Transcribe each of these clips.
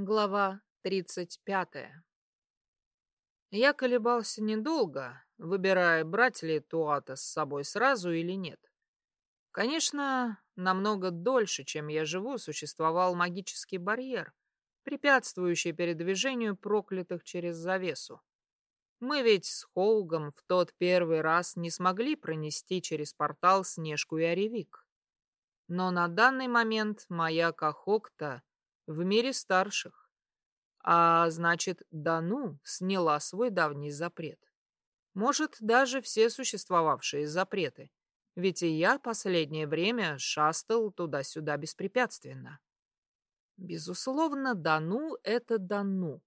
Глава 35. Я колебался недолго, выбирая, брать ли Туата с собой сразу или нет. Конечно, намного дольше, чем я живу, существовал магический барьер, препятствующий передвижению проклятых через завесу. Мы ведь с Хоугом в тот первый раз не смогли пронести через портал Снежку и Оревик. Но на данный момент моя Кахокта в мире старших. А значит, Дану сняла свой давний запрет. Может, даже все существовавшие запреты. Ведь и я последнее время шастал туда-сюда беспрепятственно. Безусловно, Дану — это Дану.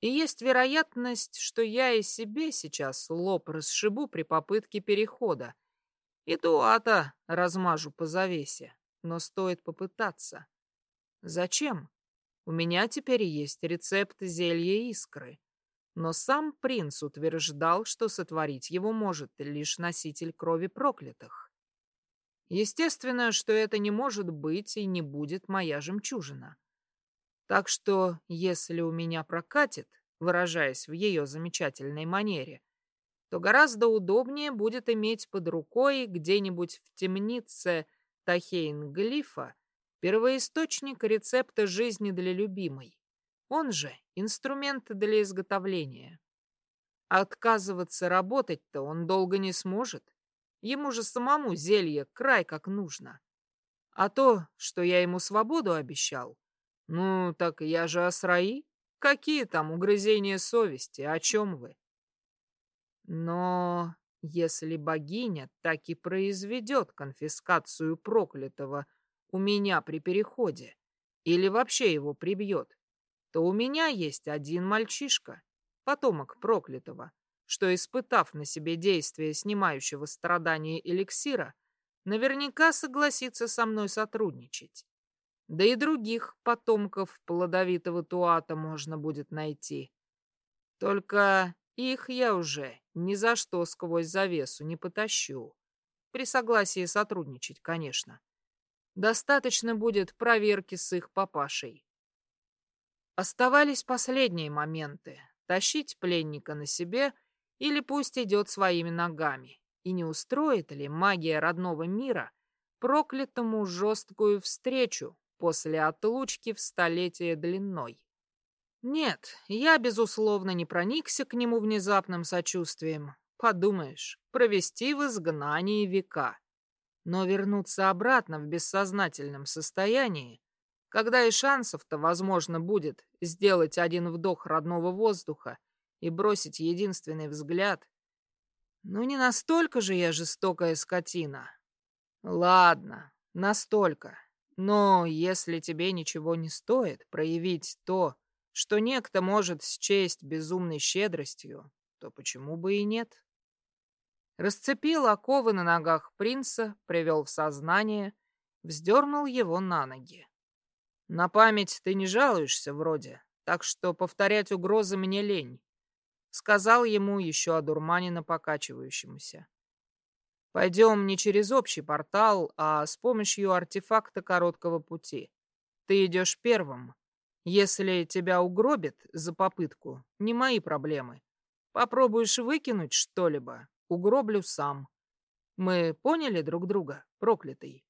И есть вероятность, что я и себе сейчас лоб расшибу при попытке перехода. И Туата размажу по завесе. Но стоит попытаться. Зачем? У меня теперь есть рецепт зелья искры. Но сам принц утверждал, что сотворить его может лишь носитель крови проклятых. Естественно, что это не может быть и не будет моя жемчужина. Так что, если у меня прокатит, выражаясь в ее замечательной манере, то гораздо удобнее будет иметь под рукой где-нибудь в темнице Тахейн-Глифа Первоисточник рецепта жизни для любимой. Он же инструмент для изготовления. Отказываться работать-то он долго не сможет. Ему же самому зелье край как нужно. А то, что я ему свободу обещал, ну, так я же Асраи. Какие там угрызения совести, о чем вы? Но если богиня так и произведет конфискацию проклятого у меня при переходе или вообще его прибьет, то у меня есть один мальчишка, потомок проклятого, что, испытав на себе действие снимающего страдания эликсира, наверняка согласится со мной сотрудничать. Да и других потомков плодовитого туата можно будет найти. Только их я уже ни за что сквозь завесу не потащу. При согласии сотрудничать, конечно. Достаточно будет проверки с их папашей. Оставались последние моменты. Тащить пленника на себе или пусть идет своими ногами. И не устроит ли магия родного мира проклятому жесткую встречу после отлучки в столетие длиной? Нет, я, безусловно, не проникся к нему внезапным сочувствием. Подумаешь, провести в изгнании века. Но вернуться обратно в бессознательном состоянии, когда и шансов-то, возможно, будет сделать один вдох родного воздуха и бросить единственный взгляд. Ну, не настолько же я жестокая скотина. Ладно, настолько. Но если тебе ничего не стоит проявить то, что некто может счесть безумной щедростью, то почему бы и нет? Расцепил оковы на ногах принца, привел в сознание, вздернул его на ноги. На память ты не жалуешься вроде, так что повторять угрозы мне лень. Сказал ему еще одурманенно покачивающемуся. Пойдем не через общий портал, а с помощью артефакта короткого пути. Ты идешь первым. Если тебя угробят за попытку, не мои проблемы. Попробуешь выкинуть что-либо, угроблю сам. Мы поняли друг друга, проклятый?»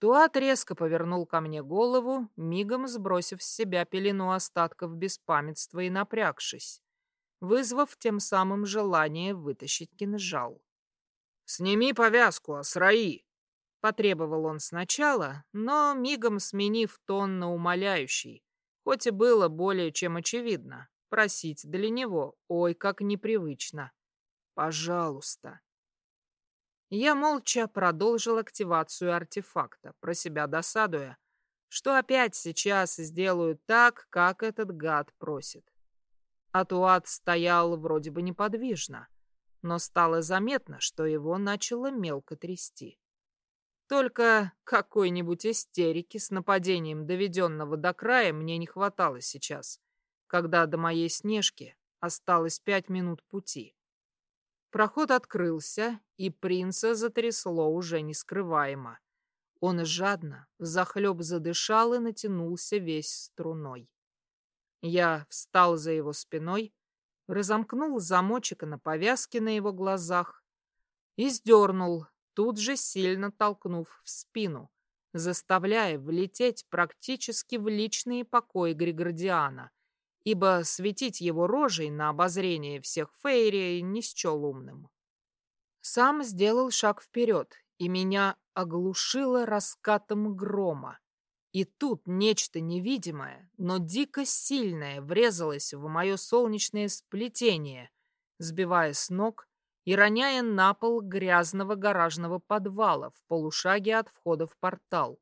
Туат резко повернул ко мне голову, мигом сбросив с себя пелену остатков беспамятства и напрягшись, вызвав тем самым желание вытащить кинжал. «Сними повязку, Асраи!» — потребовал он сначала, но мигом сменив тон на умоляющий, хоть и было более чем очевидно, просить для него, ой, как непривычно. Пожалуйста. Я молча продолжил активацию артефакта, про себя досадуя, что опять сейчас сделаю так, как этот гад просит. Атуат стоял вроде бы неподвижно, но стало заметно, что его начало мелко трясти. Только какой-нибудь истерики с нападением доведенного до края мне не хватало сейчас, когда до моей снежки осталось пять минут пути. Проход открылся, и принца затрясло уже нескрываемо. Он жадно, взахлеб задышал и натянулся весь струной. Я встал за его спиной, разомкнул замочек на повязке на его глазах и сдернул, тут же сильно толкнув в спину, заставляя влететь практически в личные покои Григордиана, ибо светить его рожей на обозрение всех Фейри не счел умным. Сам сделал шаг вперед, и меня оглушило раскатом грома. И тут нечто невидимое, но дико сильное врезалось в мое солнечное сплетение, сбивая с ног и роняя на пол грязного гаражного подвала в полушаге от входа в портал.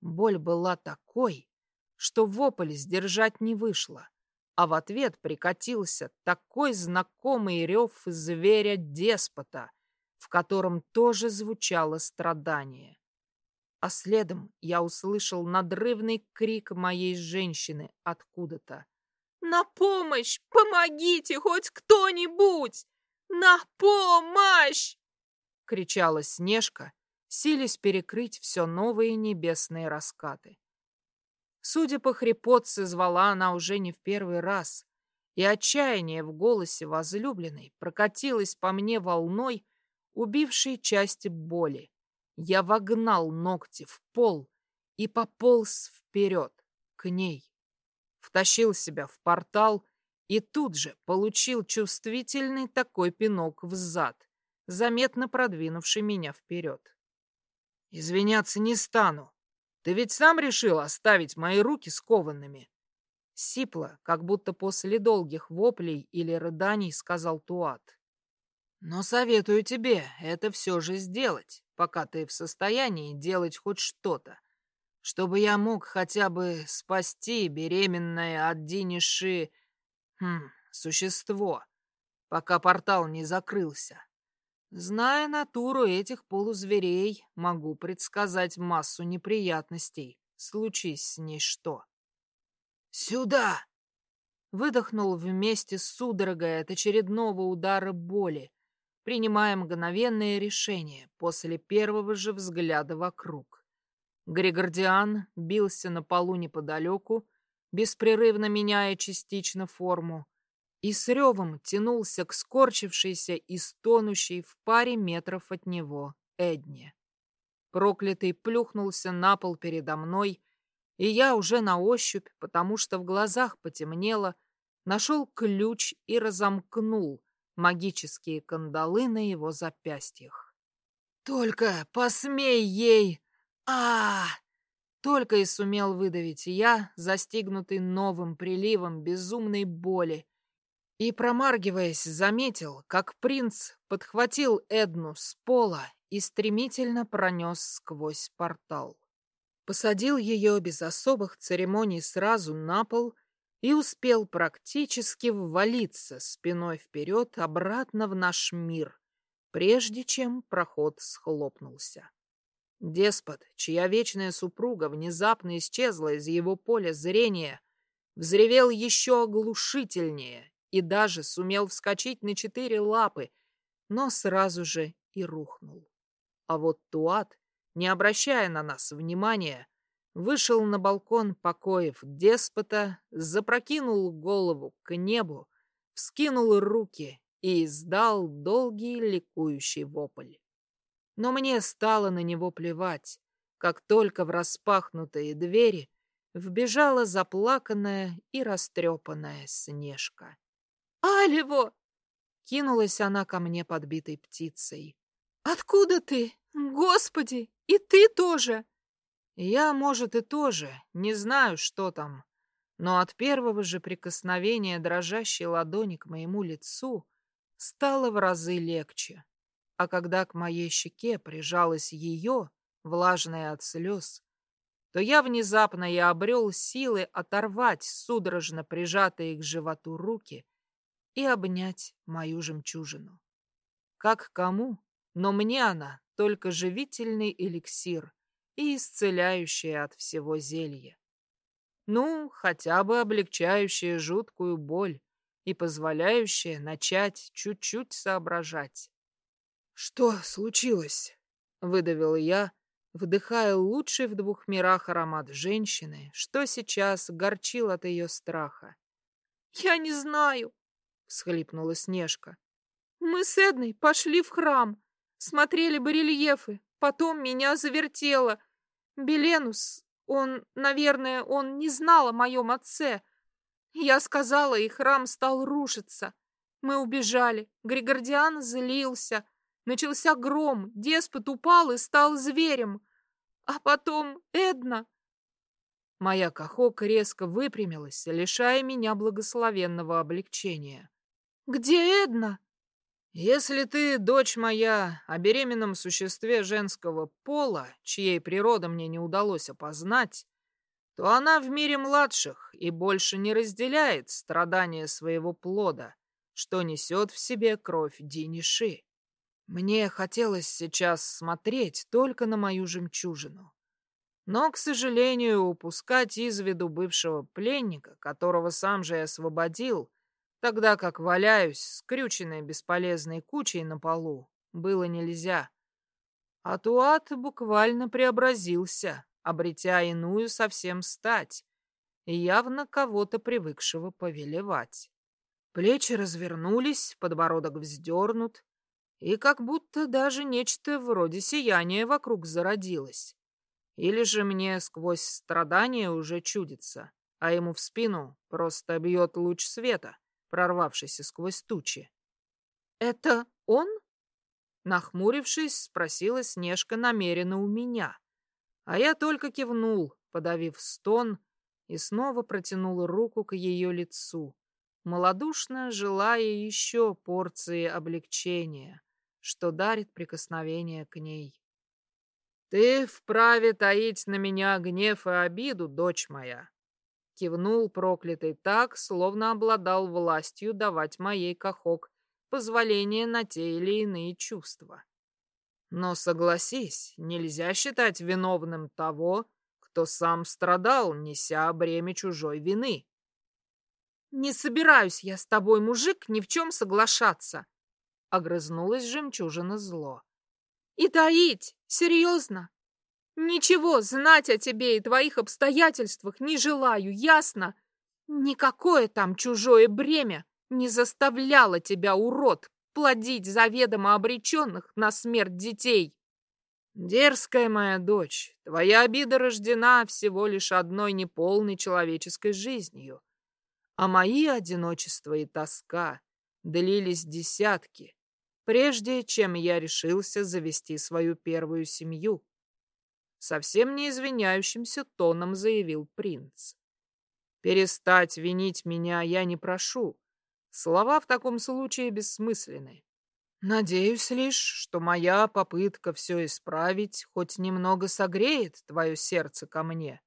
Боль была такой, что вопль сдержать не вышло, а в ответ прикатился такой знакомый рев зверя-деспота, в котором тоже звучало страдание. А следом я услышал надрывный крик моей женщины откуда-то. «На помощь! Помогите хоть кто-нибудь! «На помощь!» — кричала Снежка, силясь перекрыть все новые небесные раскаты. Судя по хрипотце, звала она уже не в первый раз, и отчаяние в голосе возлюбленной прокатилось по мне волной, убившей части боли. Я вогнал ногти в пол и пополз вперед, к ней. Втащил себя в портал и тут же получил чувствительный такой пинок в зад, заметно продвинувший меня вперед. «Извиняться не стану. Ты ведь сам решил оставить мои руки скованными?» Сипло, как будто после долгих воплей или рыданий, сказал Туат. «Но советую тебе это все же сделать, пока ты в состоянии делать хоть что-то, чтобы я мог хотя бы спасти беременное от Диниши Хм, существо, пока портал не закрылся. Зная натуру этих полузверей, могу предсказать массу неприятностей, случись с ней что. «Сюда!» Выдохнул вместе с судорогой от очередного удара боли, принимая мгновенное решение после первого же взгляда вокруг. Григордиан бился на полу неподалеку, беспрерывно меняя частично форму, и с ревом тянулся к скорчившейся и стонущей в паре метров от него Эдне. Проклятый плюхнулся на пол передо мной, и я уже на ощупь, потому что в глазах потемнело, нашел ключ и разомкнул магические кандалы на его запястьях. «Только посмей ей! а, только и сумел выдавить я, застигнутый новым приливом безумной боли. И, промаргиваясь, заметил, как принц подхватил Эдну с пола и стремительно пронес сквозь портал. Посадил ее без особых церемоний сразу на пол и успел практически ввалиться спиной вперед обратно в наш мир, прежде чем проход схлопнулся. Деспот, чья вечная супруга внезапно исчезла из его поля зрения, взревел еще оглушительнее и даже сумел вскочить на четыре лапы, но сразу же и рухнул. А вот Туат, не обращая на нас внимания, вышел на балкон покоев деспота, запрокинул голову к небу, вскинул руки и издал долгий ликующий вопль но мне стало на него плевать, как только в распахнутые двери вбежала заплаканная и растрепанная Снежка. «Алево!» — кинулась она ко мне подбитой птицей. «Откуда ты? Господи! И ты тоже!» Я, может, и тоже, не знаю, что там, но от первого же прикосновения дрожащей ладони к моему лицу стало в разы легче. А когда к моей щеке прижалась ее, влажная от слез, то я внезапно и обрел силы оторвать судорожно прижатые к животу руки и обнять мою жемчужину. Как кому, но мне она только живительный эликсир и исцеляющая от всего зелье. Ну, хотя бы облегчающая жуткую боль и позволяющая начать чуть-чуть соображать. «Что случилось?» — выдавил я, вдыхая лучший в двух мирах аромат женщины, что сейчас горчил от ее страха. «Я не знаю», — всхлипнула Снежка. «Мы с Эдной пошли в храм, смотрели барельефы, потом меня завертело. Беленус, он, наверное, он не знал о моем отце. Я сказала, и храм стал рушиться. Мы убежали, Григордиан злился». Начался гром, деспот упал и стал зверем. А потом Эдна... Моя кахок резко выпрямилась, лишая меня благословенного облегчения. «Где Эдна?» «Если ты, дочь моя, о беременном существе женского пола, чьей природа мне не удалось опознать, то она в мире младших и больше не разделяет страдания своего плода, что несет в себе кровь Диниши. Мне хотелось сейчас смотреть только на мою жемчужину. Но, к сожалению, упускать из виду бывшего пленника, которого сам же и освободил, тогда как валяюсь, скрюченной бесполезной кучей на полу, было нельзя. А Туат буквально преобразился, обретя иную совсем стать, и явно кого-то привыкшего повелевать. Плечи развернулись, подбородок вздернут, и как будто даже нечто вроде сияния вокруг зародилось. Или же мне сквозь страдания уже чудится, а ему в спину просто бьет луч света, прорвавшийся сквозь тучи. «Это он?» Нахмурившись, спросила Снежка намеренно у меня. А я только кивнул, подавив стон, и снова протянул руку к ее лицу, малодушно желая еще порции облегчения что дарит прикосновение к ней. «Ты вправе таить на меня гнев и обиду, дочь моя!» Кивнул проклятый так, словно обладал властью давать моей кахок позволение на те или иные чувства. Но согласись, нельзя считать виновным того, кто сам страдал, неся бремя чужой вины. «Не собираюсь я с тобой, мужик, ни в чем соглашаться!» Огрызнулась жемчужина зло. И таить, серьезно. Ничего знать о тебе и твоих обстоятельствах не желаю, ясно? Никакое там чужое бремя не заставляло тебя, урод, плодить заведомо обреченных на смерть детей. Дерзкая моя дочь, твоя обида рождена всего лишь одной неполной человеческой жизнью, а мои одиночество и тоска длились десятки, прежде чем я решился завести свою первую семью. Совсем не извиняющимся тоном заявил принц. Перестать винить меня я не прошу. Слова в таком случае бессмысленны. Надеюсь лишь, что моя попытка все исправить хоть немного согреет твое сердце ко мне.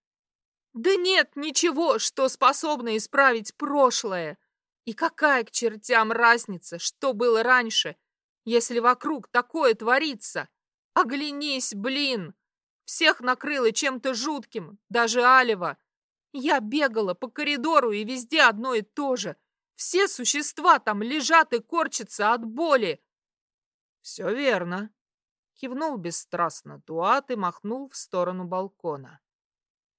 Да нет ничего, что способно исправить прошлое. И какая к чертям разница, что было раньше — если вокруг такое творится? Оглянись, блин! Всех накрыло чем-то жутким, даже Алева. Я бегала по коридору, и везде одно и то же. Все существа там лежат и корчатся от боли. Все верно. Кивнул бесстрастно Туат и махнул в сторону балкона.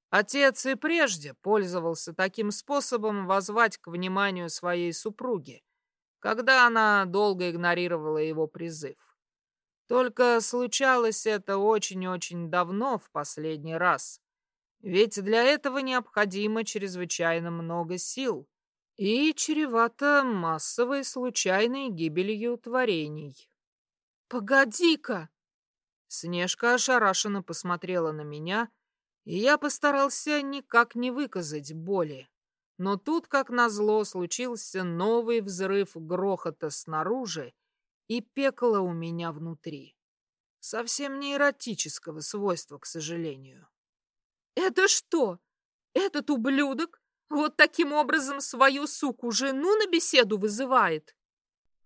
Отец и прежде пользовался таким способом возвать к вниманию своей супруги, когда она долго игнорировала его призыв. Только случалось это очень-очень давно в последний раз. Ведь для этого необходимо чрезвычайно много сил и чревато массовой случайной гибелью творений. «Погоди-ка!» Снежка ошарашенно посмотрела на меня, и я постарался никак не выказать боли. Но тут, как назло, случился новый взрыв грохота снаружи и пекло у меня внутри. Совсем не эротического свойства, к сожалению. «Это что? Этот ублюдок вот таким образом свою суку-жену на беседу вызывает?»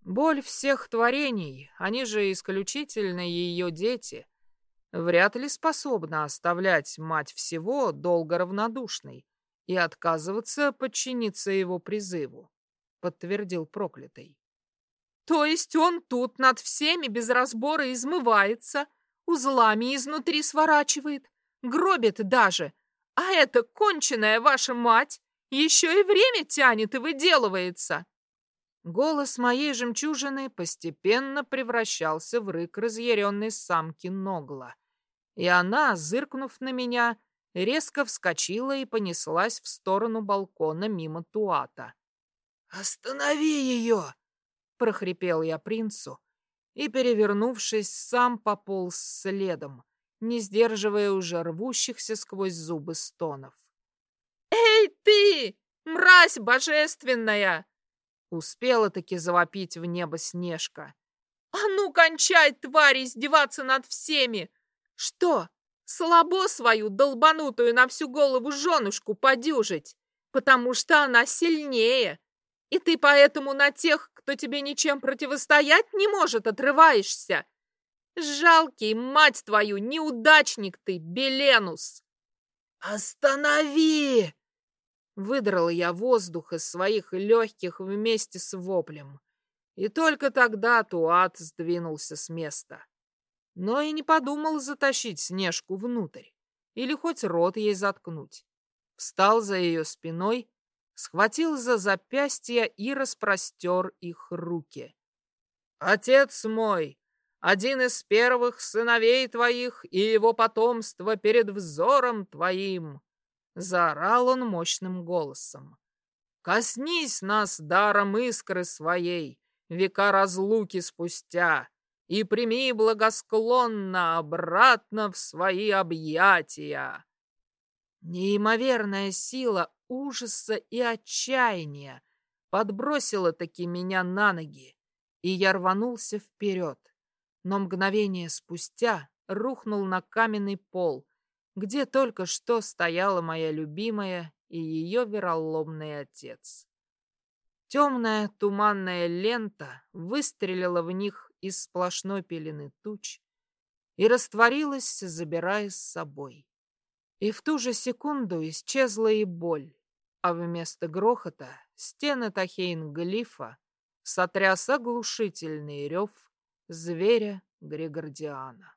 Боль всех творений, они же исключительно ее дети, вряд ли способна оставлять мать всего долго равнодушной и отказываться подчиниться его призыву, подтвердил проклятый. То есть он тут над всеми без разбора измывается, узлами изнутри сворачивает, гробит даже. А эта конченая ваша мать еще и время тянет и выделывается. Голос моей жемчужины постепенно превращался в рык разъяренной самки Ногла. И она, зыркнув на меня, резко вскочила и понеслась в сторону балкона мимо Туата. «Останови ее!» — прохрипел я принцу и, перевернувшись, сам пополз следом, не сдерживая уже рвущихся сквозь зубы стонов. «Эй ты, мразь божественная!» Успела-таки завопить в небо Снежка. «А ну, кончай, тварь, издеваться над всеми! Что, слабо свою долбанутую на всю голову женушку подюжить? Потому что она сильнее, и ты поэтому на тех, кто тебе ничем противостоять не может, отрываешься. Жалкий, мать твою, неудачник ты, Беленус!» «Останови!» Выдрал я воздух из своих легких вместе с воплем. И только тогда Туат сдвинулся с места. Но и не подумал затащить Снежку внутрь или хоть рот ей заткнуть. Встал за ее спиной, схватил за запястья и распростер их руки. «Отец мой, один из первых сыновей твоих и его потомство перед взором твоим!» Заорал он мощным голосом. «Коснись нас даром искры своей, века разлуки спустя, и прими благосклонно обратно в свои объятия!» Неимоверная сила ужаса и отчаяния подбросила таки меня на ноги, и я рванулся вперед, но мгновение спустя рухнул на каменный пол, где только что стояла моя любимая и ее вероломный отец. Темная туманная лента выстрелила в них из сплошной пелены туч и растворилась, забирая с собой. И в ту же секунду исчезла и боль, а вместо грохота стены Тахейн-Глифа сотряс оглушительный рев зверя Григордиана.